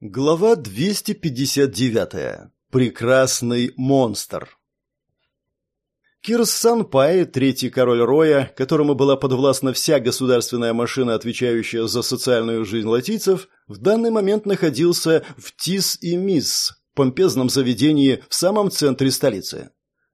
Глава 259. Прекрасный монстр. Кирсан Пай, третий король Роя, которому была подвластна вся государственная машина, отвечающая за социальную жизнь латийцев, в данный момент находился в Тис и Мисс, помпезном заведении в самом центре столицы.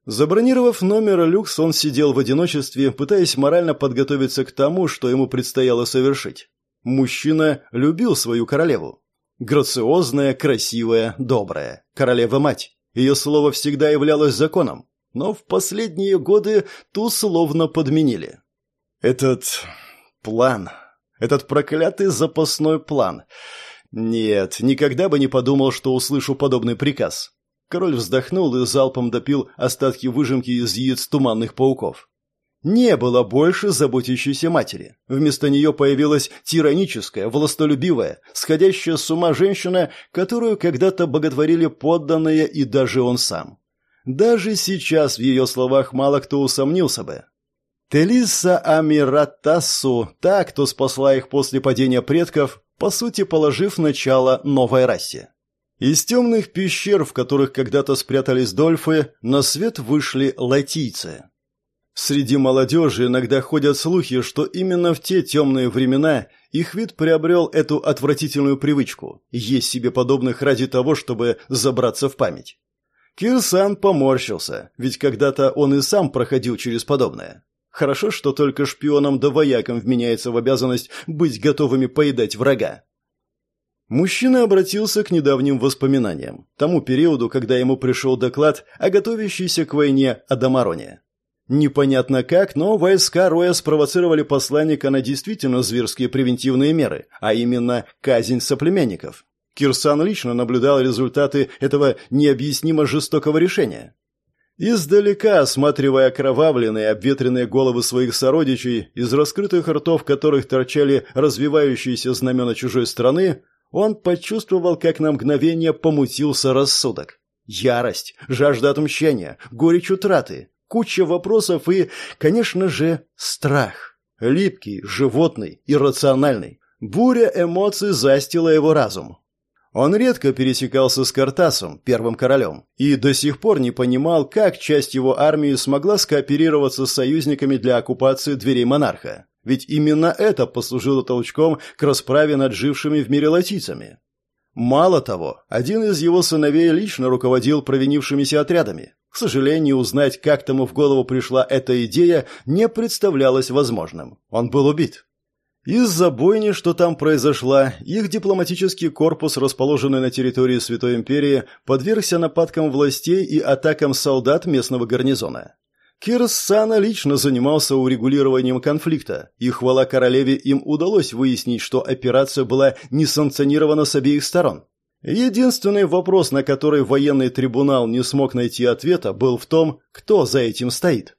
Забронировав номер люкс, он сидел в одиночестве, пытаясь морально подготовиться к тому, что ему предстояло совершить. Мужчина любил свою королеву. Грациозная, красивая, добрая. Королева-мать. Ее слово всегда являлось законом. Но в последние годы ту словно подменили. Этот план, этот проклятый запасной план. Нет, никогда бы не подумал, что услышу подобный приказ. Король вздохнул и залпом допил остатки выжимки из яиц туманных пауков. Не было больше заботящейся матери. Вместо нее появилась тираническая, властолюбивая, сходящая с ума женщина, которую когда-то боготворили подданные и даже он сам. Даже сейчас в ее словах мало кто усомнился бы. Телиса Амиратасу, та, кто спасла их после падения предков, по сути положив начало новой расе. Из темных пещер, в которых когда-то спрятались дольфы, на свет вышли латийцы. Среди молодежи иногда ходят слухи, что именно в те темные времена их вид приобрел эту отвратительную привычку – есть себе подобных ради того, чтобы забраться в память. Кирсан поморщился, ведь когда-то он и сам проходил через подобное. Хорошо, что только шпионам да воякам вменяется в обязанность быть готовыми поедать врага. Мужчина обратился к недавним воспоминаниям, тому периоду, когда ему пришел доклад о готовящейся к войне Адамароне. Непонятно как, но войска Роя спровоцировали посланника на действительно зверские превентивные меры, а именно казнь соплеменников. Кирсан лично наблюдал результаты этого необъяснимо жестокого решения. Издалека, осматривая окровавленные, обветренные головы своих сородичей, из раскрытых ртов которых торчали развивающиеся знамена чужой страны, он почувствовал, как на мгновение помутился рассудок. Ярость, жажда отмщения, горечь утраты, куча вопросов и, конечно же, страх. Липкий, животный, иррациональный. Буря эмоций застила его разум. Он редко пересекался с Картасом, первым королем, и до сих пор не понимал, как часть его армии смогла скооперироваться с союзниками для оккупации дверей монарха. Ведь именно это послужило толчком к расправе над жившими в мире латийцами. Мало того, один из его сыновей лично руководил провинившимися отрядами. К сожалению, узнать, как тому в голову пришла эта идея, не представлялось возможным. Он был убит. Из-за бойни, что там произошла, их дипломатический корпус, расположенный на территории Святой Империи, подвергся нападкам властей и атакам солдат местного гарнизона. Кирс Сана лично занимался урегулированием конфликта, и хвала королеве им удалось выяснить, что операция была не санкционирована с обеих сторон. Единственный вопрос, на который военный трибунал не смог найти ответа, был в том, кто за этим стоит.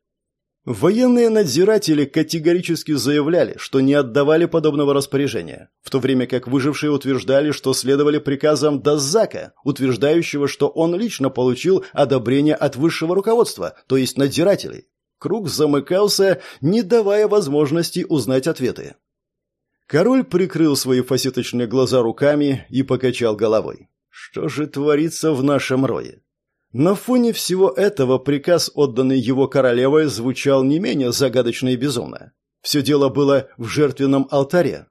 Военные надзиратели категорически заявляли, что не отдавали подобного распоряжения, в то время как выжившие утверждали, что следовали приказам Дазака, утверждающего, что он лично получил одобрение от высшего руководства, то есть надзирателей. Круг замыкался, не давая возможности узнать ответы. Король прикрыл свои фасеточные глаза руками и покачал головой. Что же творится в нашем рое? На фоне всего этого приказ, отданный его королевой, звучал не менее загадочно и безумно. Все дело было в жертвенном алтаре.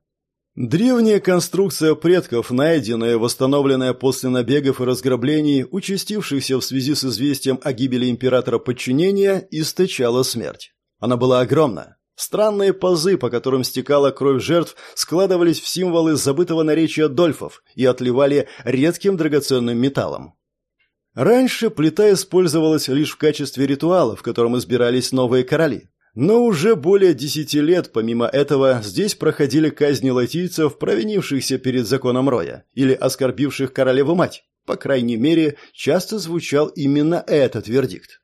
Древняя конструкция предков, найденная и восстановленная после набегов и разграблений, участившихся в связи с известием о гибели императора подчинения, источала смерть. Она была огромна, Странные пазы, по которым стекала кровь жертв, складывались в символы забытого наречия дольфов и отливали редким драгоценным металлом. Раньше плита использовалась лишь в качестве ритуала, в котором избирались новые короли. Но уже более десяти лет, помимо этого, здесь проходили казни латийцев, провинившихся перед законом Роя, или оскорбивших королеву-мать. По крайней мере, часто звучал именно этот вердикт.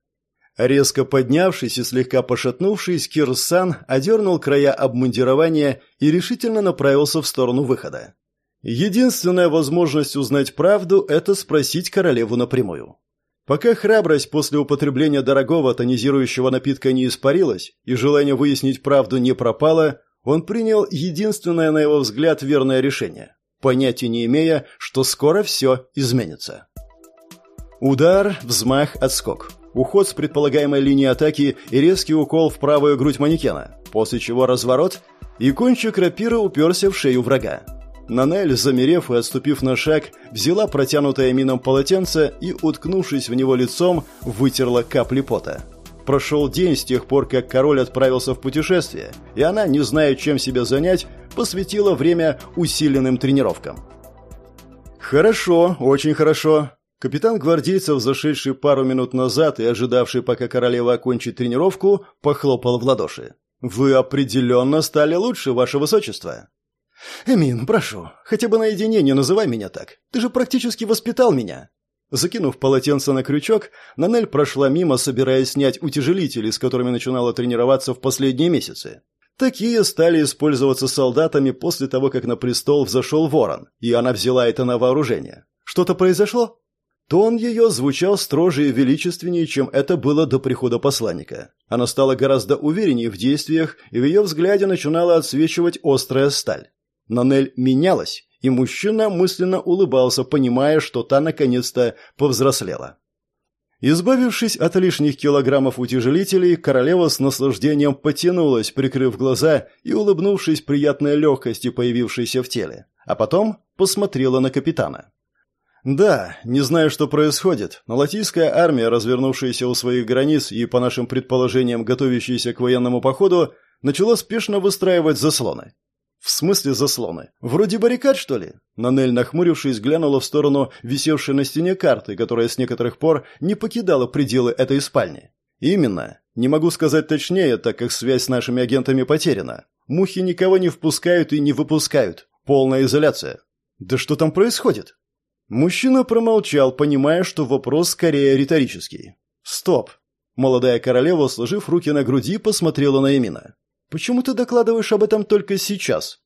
Резко поднявшись и слегка пошатнувшись, Кирсан одернул края обмундирования и решительно направился в сторону выхода. Единственная возможность узнать правду – это спросить королеву напрямую. Пока храбрость после употребления дорогого тонизирующего напитка не испарилась и желание выяснить правду не пропало, он принял единственное, на его взгляд, верное решение. понятия не имея, что скоро все изменится. Удар, взмах, отскок. Уход с предполагаемой линии атаки и резкий укол в правую грудь манекена, после чего разворот, и кончик рапира уперся в шею врага. Нанель, замерев и отступив на шаг, взяла протянутое мином полотенце и, уткнувшись в него лицом, вытерла капли пота. Прошел день с тех пор, как король отправился в путешествие, и она, не зная, чем себя занять, посвятила время усиленным тренировкам. «Хорошо, очень хорошо», Капитан гвардейцев, зашедший пару минут назад и ожидавший, пока королева окончит тренировку, похлопал в ладоши. «Вы определенно стали лучше, ваше высочество!» «Эмин, прошу, хотя бы наедине не называй меня так. Ты же практически воспитал меня!» Закинув полотенце на крючок, Нанель прошла мимо, собираясь снять утяжелители, с которыми начинала тренироваться в последние месяцы. Такие стали использоваться солдатами после того, как на престол взошел ворон, и она взяла это на вооружение. «Что-то произошло?» Тон ее звучал строже и величественнее, чем это было до прихода посланника. Она стала гораздо увереннее в действиях, и в ее взгляде начинала отсвечивать острая сталь. Нанель менялась, и мужчина мысленно улыбался, понимая, что та наконец-то повзрослела. Избавившись от лишних килограммов утяжелителей, королева с наслаждением потянулась, прикрыв глаза и улыбнувшись приятной легкости, появившейся в теле, а потом посмотрела на капитана. Да, не знаю, что происходит, но латийская армия, развернувшаяся у своих границ и, по нашим предположениям, готовящаяся к военному походу, начала спешно выстраивать заслоны. В смысле заслоны? Вроде баррикад, что ли? Нанель, нахмурившись, глянула в сторону висевшей на стене карты, которая с некоторых пор не покидала пределы этой спальни. Именно. Не могу сказать точнее, так как связь с нашими агентами потеряна. Мухи никого не впускают и не выпускают. Полная изоляция. Да что там происходит? Мужчина промолчал, понимая, что вопрос скорее риторический. «Стоп!» Молодая королева, сложив руки на груди, посмотрела на Эмина. «Почему ты докладываешь об этом только сейчас?»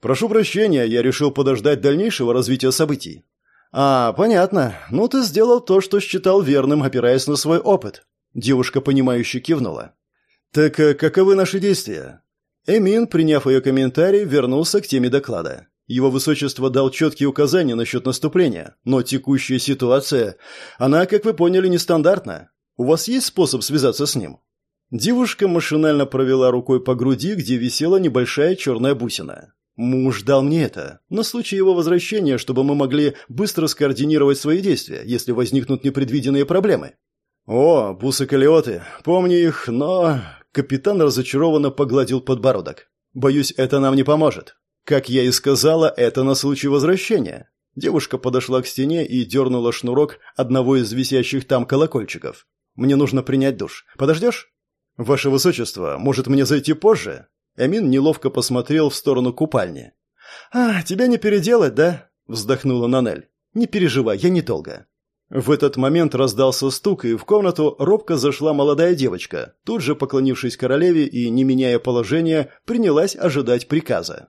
«Прошу прощения, я решил подождать дальнейшего развития событий». «А, понятно. Ну, ты сделал то, что считал верным, опираясь на свой опыт». Девушка, понимающе кивнула. «Так э, каковы наши действия?» Эмин, приняв ее комментарий, вернулся к теме доклада. Его высочество дал четкие указания насчет наступления, но текущая ситуация, она, как вы поняли, нестандартна. У вас есть способ связаться с ним?» Девушка машинально провела рукой по груди, где висела небольшая черная бусина. «Муж дал мне это, на случай его возвращения, чтобы мы могли быстро скоординировать свои действия, если возникнут непредвиденные проблемы». «О, бусы-калиоты, помню их, но...» Капитан разочарованно погладил подбородок. «Боюсь, это нам не поможет. Как я и сказала, это на случай возвращения. Девушка подошла к стене и дернула шнурок одного из висящих там колокольчиков. «Мне нужно принять душ. Подождешь?» «Ваше высочество, может мне зайти позже?» Эмин неловко посмотрел в сторону купальни. «А, тебя не переделать, да?» – вздохнула Нанель. «Не переживай, я недолго». В этот момент раздался стук, и в комнату робко зашла молодая девочка, тут же поклонившись королеве и, не меняя положения, принялась ожидать приказа.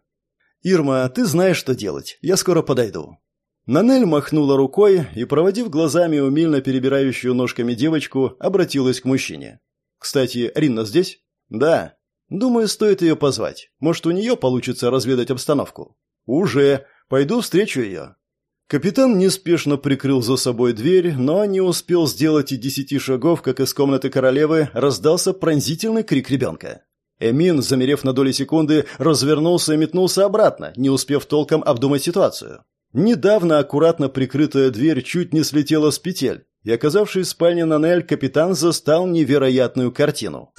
«Ирма, ты знаешь, что делать. Я скоро подойду». Нанель махнула рукой и, проводив глазами умильно перебирающую ножками девочку, обратилась к мужчине. «Кстати, Ринна здесь?» «Да». «Думаю, стоит ее позвать. Может, у нее получится разведать обстановку?» «Уже. Пойду встречу ее». Капитан неспешно прикрыл за собой дверь, но не успел сделать и десяти шагов, как из комнаты королевы раздался пронзительный крик ребенка. Эмин, замерев на доли секунды, развернулся и метнулся обратно, не успев толком обдумать ситуацию. Недавно аккуратно прикрытая дверь чуть не слетела с петель, и, оказавшись в спальне Нанель, капитан застал невероятную картину.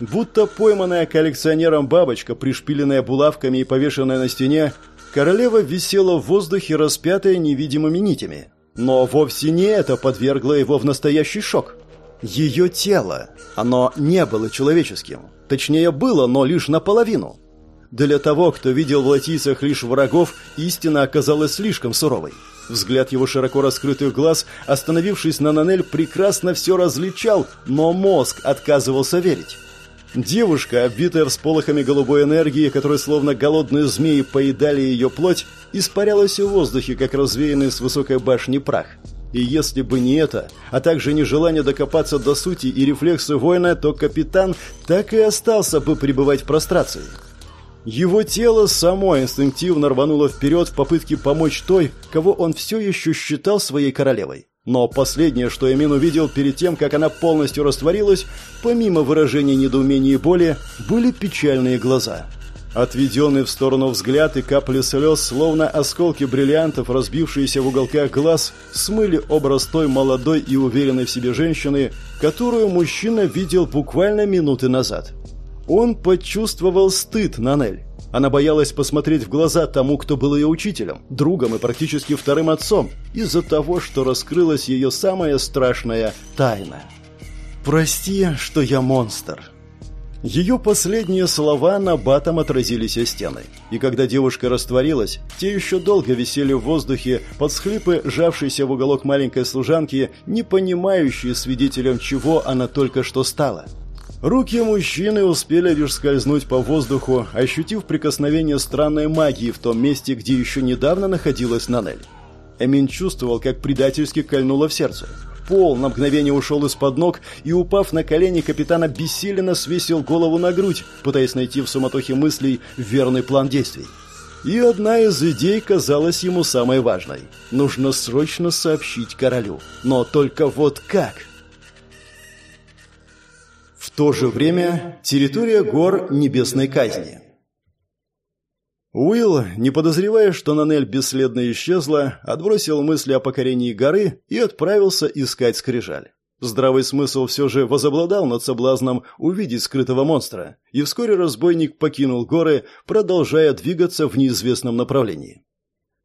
Будто пойманная коллекционером бабочка, пришпиленная булавками и повешенная на стене, королева висела в воздухе, распятая невидимыми нитями. Но вовсе не это подвергло его в настоящий шок. Ее тело. Оно не было человеческим. Точнее, было, но лишь наполовину. Для того, кто видел в латийцах лишь врагов, истина оказалась слишком суровой. Взгляд его широко раскрытых глаз, остановившись на Нанель, прекрасно все различал, но мозг отказывался верить. Девушка, обвитая всполохами голубой энергии, которые словно голодные змеи поедали ее плоть, испарялась в воздухе, как развеянный с высокой башни прах. И если бы не это, а также нежелание докопаться до сути и рефлексы воина, то капитан так и остался бы пребывать в прострации. Его тело само инстинктивно рвануло вперед в попытке помочь той, кого он все еще считал своей королевой. Но последнее, что Эмин увидел перед тем, как она полностью растворилась, помимо выражения недоумения и боли, были печальные глаза. Отведенный в сторону взгляд и капли слез, словно осколки бриллиантов, разбившиеся в уголках глаз, смыли образ той молодой и уверенной в себе женщины, которую мужчина видел буквально минуты назад. Он почувствовал стыд Нанель. Она боялась посмотреть в глаза тому, кто был ее учителем, другом и практически вторым отцом, из-за того, что раскрылась ее самая страшная тайна. «Прости, что я монстр». Ее последние слова на батом отразились о стены. И когда девушка растворилась, те еще долго висели в воздухе под схлипы сжавшейся в уголок маленькой служанки, не понимающей свидетелем чего она только что стала – Руки мужчины успели лишь скользнуть по воздуху, ощутив прикосновение странной магии в том месте, где еще недавно находилась Нанель. Эмин чувствовал, как предательски кольнуло в сердце. Пол на мгновение ушел из-под ног и, упав на колени, капитана бессиленно свесил голову на грудь, пытаясь найти в суматохе мыслей верный план действий. И одна из идей казалась ему самой важной. Нужно срочно сообщить королю. Но только вот как? В то же время территория гор Небесной Казни. Уилл, не подозревая, что Нанель бесследно исчезла, отбросил мысли о покорении горы и отправился искать скрижаль. Здравый смысл все же возобладал над соблазном увидеть скрытого монстра, и вскоре разбойник покинул горы, продолжая двигаться в неизвестном направлении.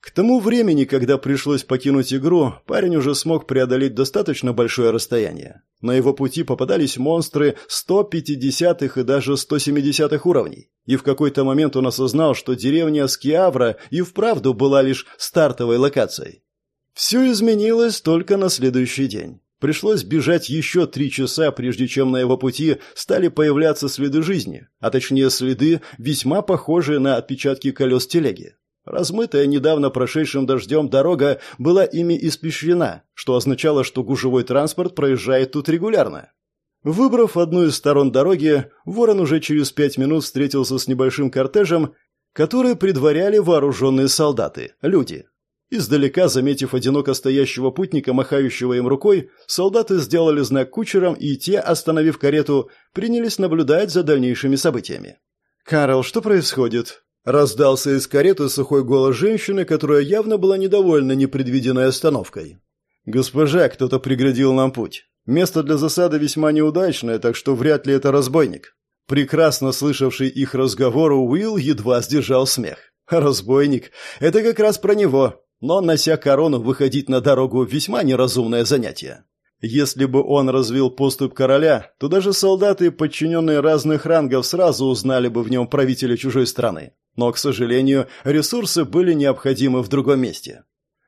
К тому времени, когда пришлось покинуть игру, парень уже смог преодолеть достаточно большое расстояние. На его пути попадались монстры 150-х и даже 170-х уровней. И в какой-то момент он осознал, что деревня Скиавра и вправду была лишь стартовой локацией. Все изменилось только на следующий день. Пришлось бежать еще три часа, прежде чем на его пути стали появляться следы жизни, а точнее следы, весьма похожие на отпечатки колес телеги. Размытая недавно прошедшим дождем дорога была ими испещрена, что означало, что гужевой транспорт проезжает тут регулярно. Выбрав одну из сторон дороги, Ворон уже через пять минут встретился с небольшим кортежем, который предваряли вооруженные солдаты, люди. Издалека, заметив одиноко стоящего путника, махающего им рукой, солдаты сделали знак кучерам, и те, остановив карету, принялись наблюдать за дальнейшими событиями. «Карл, что происходит?» Раздался из кареты сухой голос женщины, которая явно была недовольна непредвиденной остановкой. «Госпожа, кто-то преградил нам путь. Место для засады весьма неудачное, так что вряд ли это разбойник». Прекрасно слышавший их разговор, Уилл едва сдержал смех. «Разбойник? Это как раз про него. Но, нося корону, выходить на дорогу – весьма неразумное занятие. Если бы он развил поступ короля, то даже солдаты, подчиненные разных рангов, сразу узнали бы в нем правителя чужой страны. Но, к сожалению, ресурсы были необходимы в другом месте.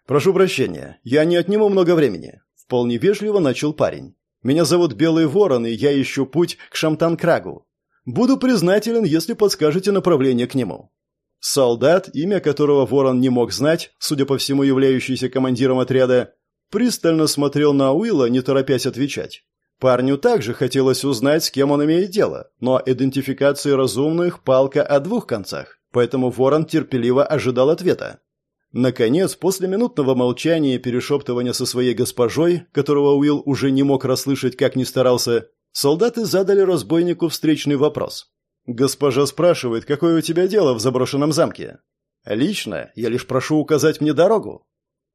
«Прошу прощения, я не отниму много времени», – вполне вежливо начал парень. «Меня зовут Белый Ворон, и я ищу путь к Шамтан-Крагу. Буду признателен, если подскажете направление к нему». Солдат, имя которого Ворон не мог знать, судя по всему являющийся командиром отряда, пристально смотрел на Уилла, не торопясь отвечать. Парню также хотелось узнать, с кем он имеет дело, но идентификации разумных палка о двух концах поэтому Ворон терпеливо ожидал ответа. Наконец, после минутного молчания и перешептывания со своей госпожой, которого Уилл уже не мог расслышать, как ни старался, солдаты задали разбойнику встречный вопрос. «Госпожа спрашивает, какое у тебя дело в заброшенном замке?» «Лично я лишь прошу указать мне дорогу».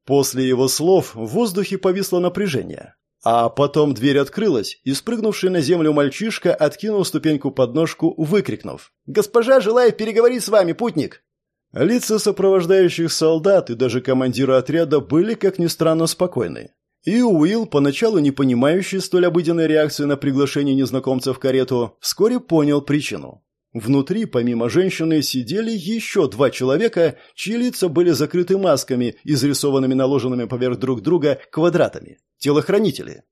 После его слов в воздухе повисло напряжение. А потом дверь открылась, и спрыгнувший на землю мальчишка откинул ступеньку под ножку, выкрикнув. «Госпожа желает переговорить с вами, путник!» Лица сопровождающих солдат и даже командира отряда были, как ни странно, спокойны. И Уилл, поначалу не понимающий столь обыденной реакции на приглашение незнакомца в карету, вскоре понял причину. Внутри, помимо женщины, сидели еще два человека, чьи лица были закрыты масками, изрисованными наложенными поверх друг друга квадратами. Телохранители.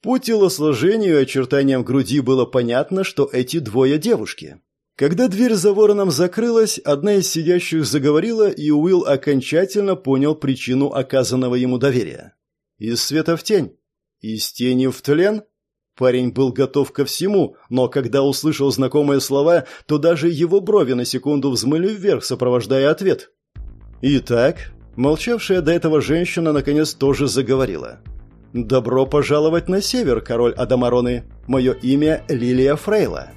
По телосложению и очертаниям груди было понятно, что эти двое девушки. Когда дверь за вороном закрылась, одна из сидящих заговорила, и Уилл окончательно понял причину оказанного ему доверия. Из света в тень. Из тени в тлен? Парень был готов ко всему, но когда услышал знакомые слова, то даже его брови на секунду взмыли вверх, сопровождая ответ. Итак, молчавшая до этого женщина наконец тоже заговорила. «Добро пожаловать на север, король Адамароны. Мое имя Лилия Фрейла.